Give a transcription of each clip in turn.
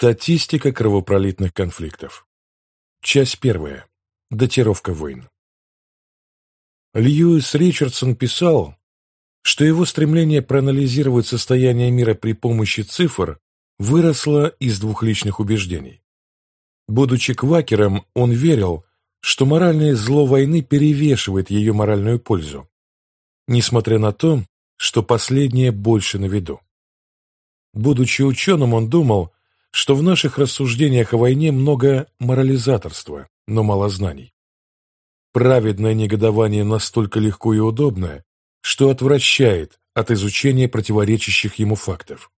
Статистика кровопролитных конфликтов. Часть первая. Датировка войн. Льюис Ричардсон писал, что его стремление проанализировать состояние мира при помощи цифр выросло из двух личных убеждений. Будучи квакером, он верил, что моральное зло войны перевешивает ее моральную пользу, несмотря на то, что последнее больше на виду. Будучи ученым, он думал, что в наших рассуждениях о войне много морализаторства, но мало знаний. Праведное негодование настолько легко и удобно, что отвращает от изучения противоречащих ему фактов.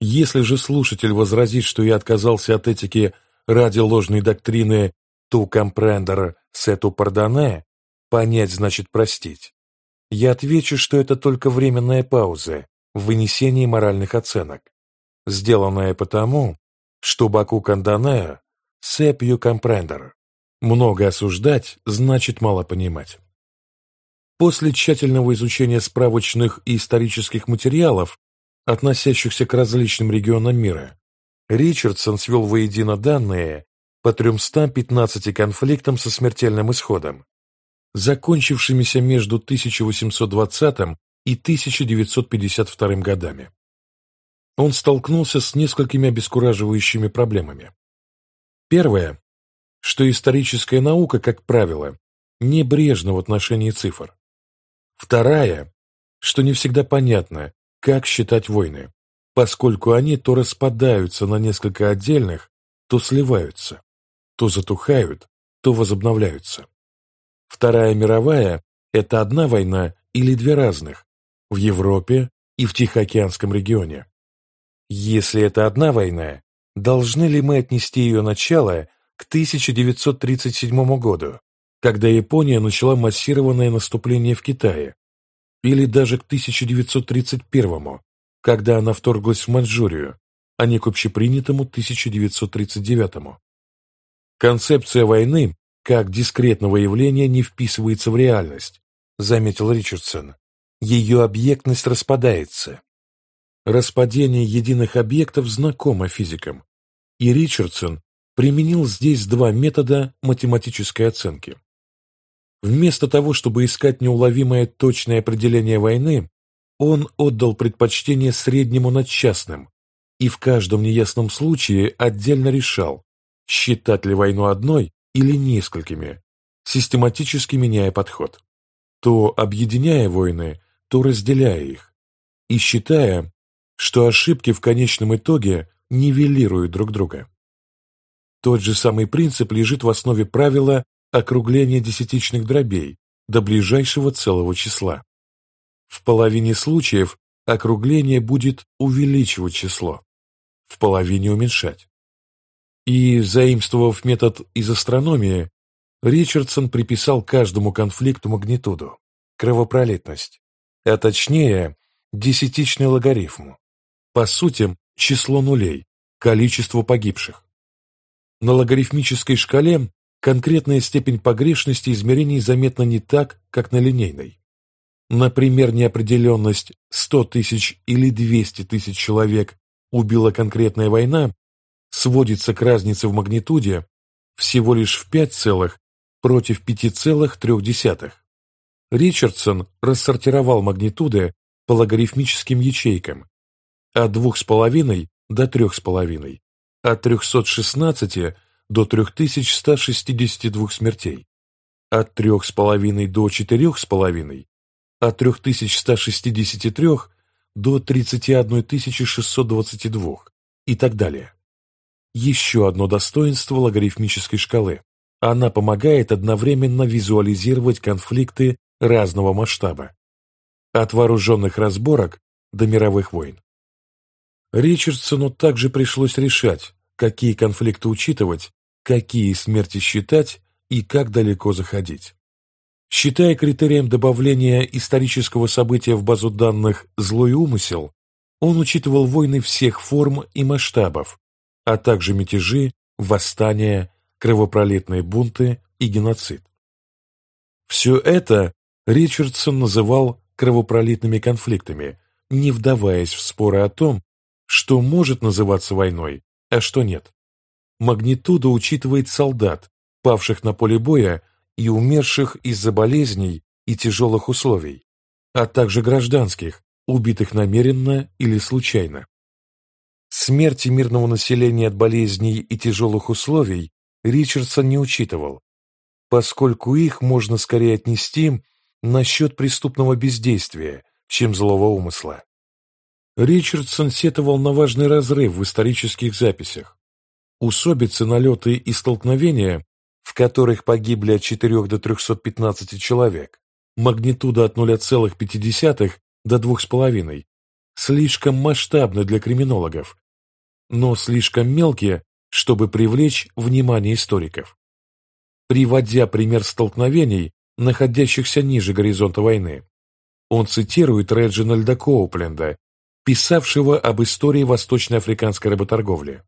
Если же слушатель возразит, что я отказался от этики ради ложной доктрины «tu comprender, c'est tu pardonner» – понять значит простить, я отвечу, что это только временная пауза в вынесении моральных оценок, сделанная потому, что Баку Канданея «сепью компрендер» много осуждать значит мало понимать. После тщательного изучения справочных и исторических материалов, относящихся к различным регионам мира, Ричардсон свел воедино данные по 315 конфликтам со смертельным исходом, закончившимися между 1820 и 1952 годами он столкнулся с несколькими обескураживающими проблемами. Первое, что историческая наука, как правило, небрежна в отношении цифр. Вторая, что не всегда понятно, как считать войны, поскольку они то распадаются на несколько отдельных, то сливаются, то затухают, то возобновляются. Вторая мировая – это одна война или две разных в Европе и в Тихоокеанском регионе. Если это одна война, должны ли мы отнести ее начало к 1937 году, когда Япония начала массированное наступление в Китае, или даже к 1931, когда она вторглась в Маньчжурию, а не к общепринятому 1939. Концепция войны как дискретного явления не вписывается в реальность, заметил Ричардсон. Ее объектность распадается. Распадение единых объектов знакомо физикам, и Ричардсон применил здесь два метода математической оценки. Вместо того, чтобы искать неуловимое точное определение войны, он отдал предпочтение среднему над частным и в каждом неясном случае отдельно решал, считать ли войну одной или несколькими, систематически меняя подход, то объединяя войны, то разделяя их, и считая, что ошибки в конечном итоге нивелируют друг друга. Тот же самый принцип лежит в основе правила округления десятичных дробей до ближайшего целого числа. В половине случаев округление будет увеличивать число, в половине уменьшать. И, заимствовав метод из астрономии, Ричардсон приписал каждому конфликту магнитуду, кровопролитность, а точнее, десятичный логарифм, по сути, число нулей, количество погибших. На логарифмической шкале конкретная степень погрешности измерений заметна не так, как на линейной. Например, неопределенность 100 тысяч или 200 тысяч человек убила конкретная война сводится к разнице в магнитуде всего лишь в 5 целых против 5,3. Ричардсон рассортировал магнитуды по логарифмическим ячейкам от 2,5 до 3,5, от 316 до 3162 смертей, от 3,5 до 4,5, от 3163 до 31622 и так далее. Еще одно достоинство логарифмической шкалы. Она помогает одновременно визуализировать конфликты разного масштаба. От вооруженных разборок до мировых войн. Ричардсону также пришлось решать, какие конфликты учитывать, какие смерти считать и как далеко заходить. Считая критерием добавления исторического события в базу данных «злой умысел», он учитывал войны всех форм и масштабов, а также мятежи, восстания, кровопролитные бунты и геноцид. Все это Ричардсон называл кровопролитными конфликтами, не вдаваясь в споры о том, что может называться войной, а что нет. Магнитуда учитывает солдат, павших на поле боя и умерших из-за болезней и тяжелых условий, а также гражданских, убитых намеренно или случайно. Смерти мирного населения от болезней и тяжелых условий Ричардсон не учитывал, поскольку их можно скорее отнести на счет преступного бездействия, чем злого умысла. Ричардсон сетовал на важный разрыв в исторических записях. Усобицы, налеты и столкновения, в которых погибли от 4 до 315 человек, магнитуда от 0,5 до 2,5, слишком масштабны для криминологов, но слишком мелкие, чтобы привлечь внимание историков. Приводя пример столкновений, находящихся ниже горизонта войны, он цитирует Реджинальда Коупленда, писавшего об истории восточноафриканской работорговли.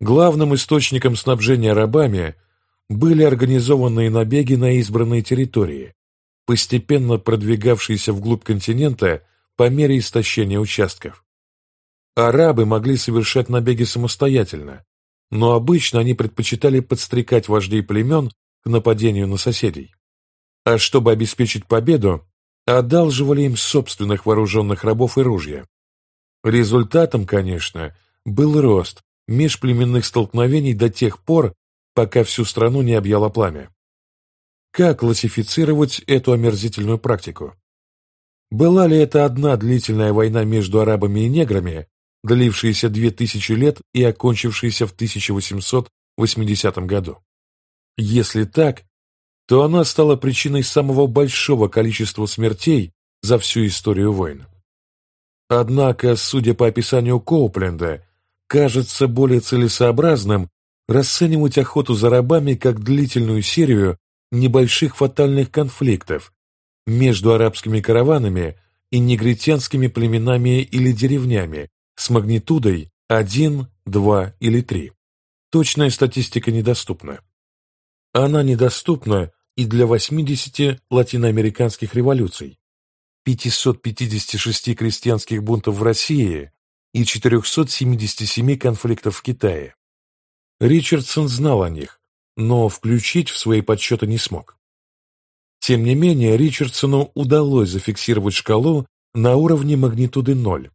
Главным источником снабжения рабами были организованные набеги на избранные территории, постепенно продвигавшиеся вглубь континента по мере истощения участков. Арабы могли совершать набеги самостоятельно, но обычно они предпочитали подстрекать вождей племен к нападению на соседей. А чтобы обеспечить победу, одалживали им собственных вооруженных рабов и ружья. Результатом, конечно, был рост межплеменных столкновений до тех пор, пока всю страну не объяло пламя. Как классифицировать эту омерзительную практику? Была ли это одна длительная война между арабами и неграми, длившаяся две тысячи лет и окончившаяся в 1880 году? Если так, то она стала причиной самого большого количества смертей за всю историю войн. Однако, судя по описанию Коупленда, кажется более целесообразным расценивать охоту за рабами как длительную серию небольших фатальных конфликтов между арабскими караванами и негритянскими племенами или деревнями с магнитудой 1, 2 или 3. Точная статистика недоступна. Она недоступна и для 80 латиноамериканских революций, 556 крестьянских бунтов в России и 477 конфликтов в Китае. Ричардсон знал о них, но включить в свои подсчеты не смог. Тем не менее, Ричардсону удалось зафиксировать шкалу на уровне магнитуды 0,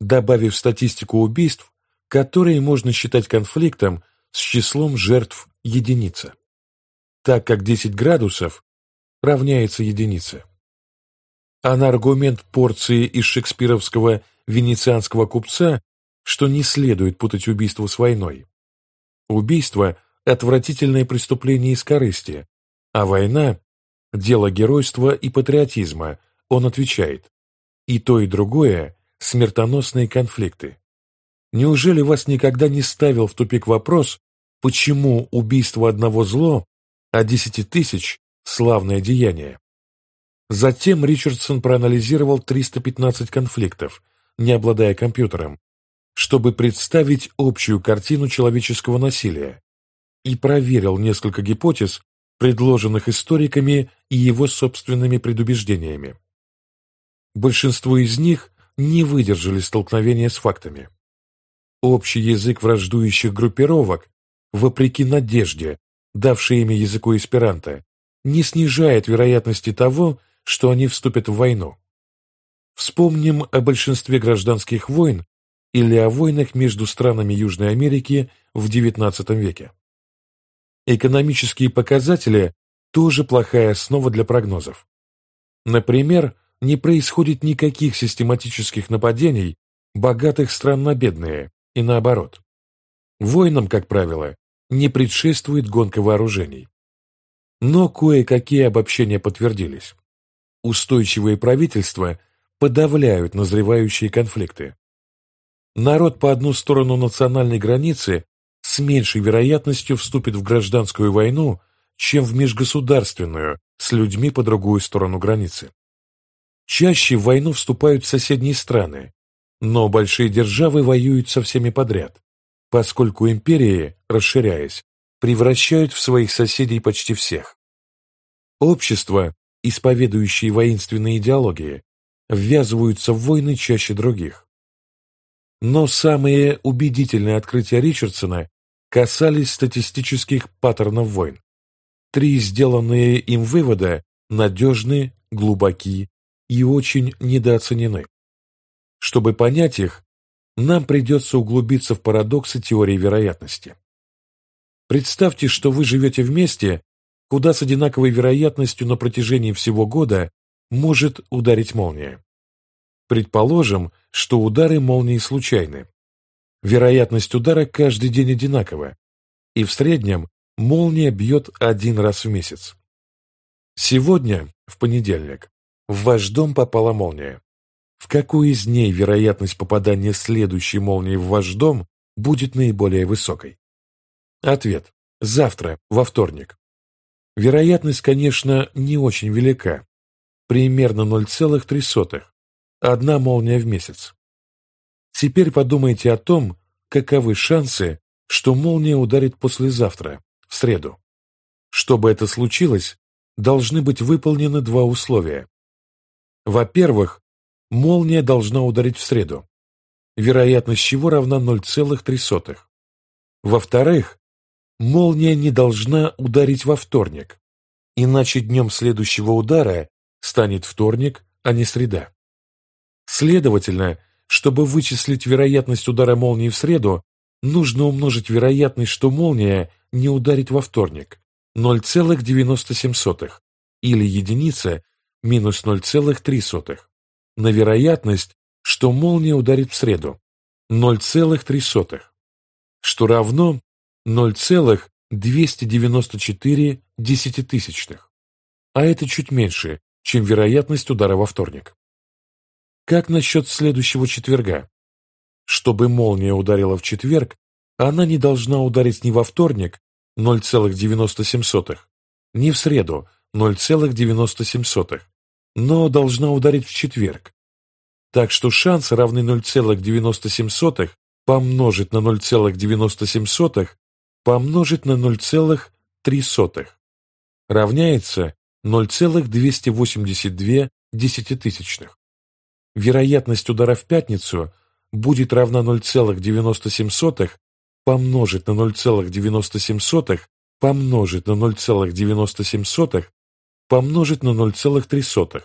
добавив статистику убийств, которые можно считать конфликтом с числом жертв единица так как 10 градусов равняется единице. А на аргумент порции из шекспировского венецианского купца, что не следует путать убийство с войной. Убийство – отвратительное преступление из корысти, а война – дело геройства и патриотизма, он отвечает. И то, и другое – смертоносные конфликты. Неужели вас никогда не ставил в тупик вопрос, почему убийство одного зло, а десяти тысяч – славное деяние. Затем Ричардсон проанализировал 315 конфликтов, не обладая компьютером, чтобы представить общую картину человеческого насилия, и проверил несколько гипотез, предложенных историками и его собственными предубеждениями. Большинство из них не выдержали столкновения с фактами. Общий язык враждующих группировок, вопреки надежде, давший имя языку эсперанто, не снижает вероятности того, что они вступят в войну. Вспомним о большинстве гражданских войн или о войнах между странами Южной Америки в XIX веке. Экономические показатели тоже плохая основа для прогнозов. Например, не происходит никаких систематических нападений богатых стран на бедные, и наоборот. Войнам, как правило, не предшествует гонка вооружений. Но кое-какие обобщения подтвердились. Устойчивые правительства подавляют назревающие конфликты. Народ по одну сторону национальной границы с меньшей вероятностью вступит в гражданскую войну, чем в межгосударственную с людьми по другую сторону границы. Чаще в войну вступают соседние страны, но большие державы воюют со всеми подряд, поскольку империи, расширяясь, превращают в своих соседей почти всех. Общества, исповедующие воинственные идеологии, ввязываются в войны чаще других. Но самые убедительные открытия Ричардсона касались статистических паттернов войн. Три сделанные им вывода надежны, глубоки и очень недооценены. Чтобы понять их, нам придется углубиться в парадоксы теории вероятности. Представьте, что вы живете в месте, куда с одинаковой вероятностью на протяжении всего года может ударить молния. Предположим, что удары молнии случайны. Вероятность удара каждый день одинакова, и в среднем молния бьет один раз в месяц. Сегодня, в понедельник, в ваш дом попала молния. В какую из дней вероятность попадания следующей молнии в ваш дом будет наиболее высокой? Ответ. Завтра, во вторник. Вероятность, конечно, не очень велика. Примерно 0,3. Одна молния в месяц. Теперь подумайте о том, каковы шансы, что молния ударит послезавтра, в среду. Чтобы это случилось, должны быть выполнены два условия. Во-первых, молния должна ударить в среду, вероятность чего равна 0,3. Во-вторых, молния не должна ударить во вторник, иначе днем следующего удара станет вторник, а не среда. Следовательно, чтобы вычислить вероятность удара молнии в среду, нужно умножить вероятность, что молния не ударит во вторник, 0,97, или единица минус 0,3, на вероятность, что молния ударит в среду, 0,3, что равно 0,294 десятитысячных, а это чуть меньше, чем вероятность удара во вторник. Как насчет следующего четверга? Чтобы молния ударила в четверг, она не должна ударить ни во вторник 0,97, ни в среду 0,97, но должна ударить в четверг. Так что шанс, равный 0,97, помножить на 0,97 помножить на 0,3 равняется 0,282 десятитысячных. Вероятность удара в пятницу будет равна 0,97 помножить на 0,97 помножить на 0,97 помножить на 0,3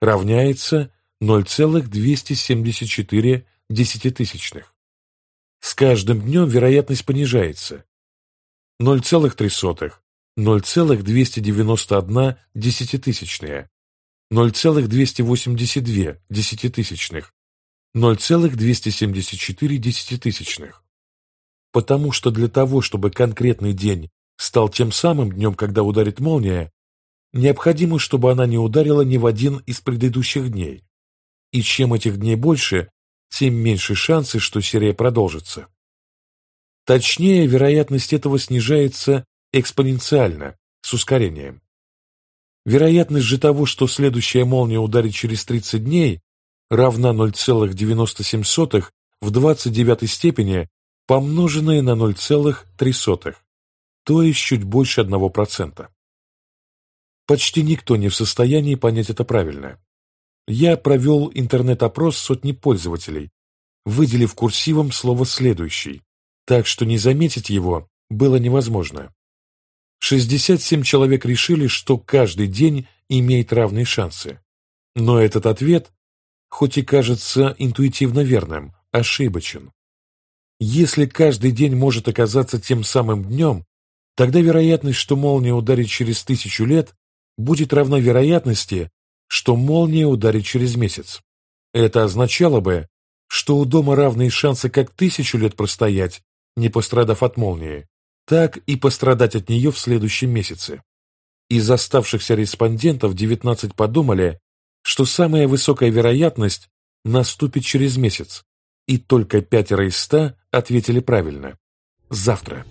равняется 0,274 десятитысячных. С каждым днем вероятность понижается. 0,3, 0,291 десятитысячная, 0,282 десятитысячных, 0,274 десятитысячных. Потому что для того, чтобы конкретный день стал тем самым днем, когда ударит молния, необходимо, чтобы она не ударила ни в один из предыдущих дней. И чем этих дней больше, тем меньше шансы, что серия продолжится. Точнее, вероятность этого снижается экспоненциально, с ускорением. Вероятность же того, что следующая молния ударит через 30 дней, равна 0,97 в 29 степени, помноженная на 0,3, то есть чуть больше 1%. Почти никто не в состоянии понять это правильно. Я провел интернет-опрос сотни пользователей, выделив курсивом слово «следующий», так что не заметить его было невозможно. 67 человек решили, что каждый день имеет равные шансы. Но этот ответ, хоть и кажется интуитивно верным, ошибочен. Если каждый день может оказаться тем самым днем, тогда вероятность, что молния ударит через тысячу лет, будет равна вероятности, что молния ударит через месяц. Это означало бы, что у дома равные шансы как тысячу лет простоять, не пострадав от молнии, так и пострадать от нее в следующем месяце. Из оставшихся респондентов 19 подумали, что самая высокая вероятность наступит через месяц, и только пятеро из ста ответили правильно – завтра.